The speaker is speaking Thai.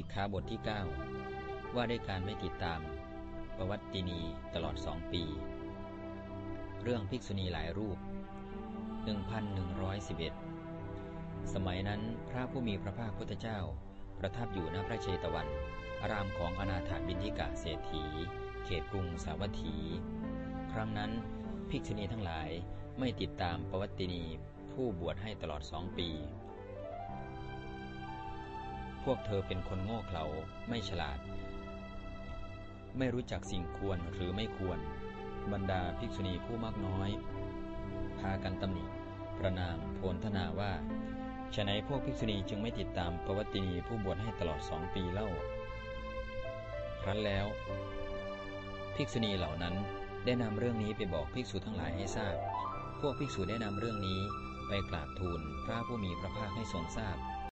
สิกขาบทที่ 9 ว่าด้วยการไม่ติดตาม ประวัตินีตลอดสองปี เรื่องภิกษุณีหลายรูป 1111 สมัยนั้นพระผู้มีพระภาคพุทธเจ้า ประทับอยู่ณพระเชตวัน อารามของอนาถาบินทิกะเศรษฐี เขตกรุงสาวัตถี ครั้งนั้นภิกษุณีทั้งหลายไม่ติดตามประวัตินีผู้บวชให้ตลอดสองปี พวกเธอเป็นคนโง่เขลาไม่ฉลาด ไม่รู้จักสิ่งควรหรือไม่ควร บรรดาภิกษุณีผู้มากน้อย พากันตำหนิประนามโพลธนาว่าฉะไหนพวกภิกษุณีจึงไม่ติดตามประวัตินีผู้บวชให้ตลอดสองปีเล่า ครั้นแล้ว ภิกษุณีเหล่านั้นได้นำเรื่องนี้ไปบอกภิกษุทั้งหลายให้ทราบ พวกภิกษุได้นำเรื่องนี้ไปกราบทูลพระผู้มีพระภาคให้ทรงทราบ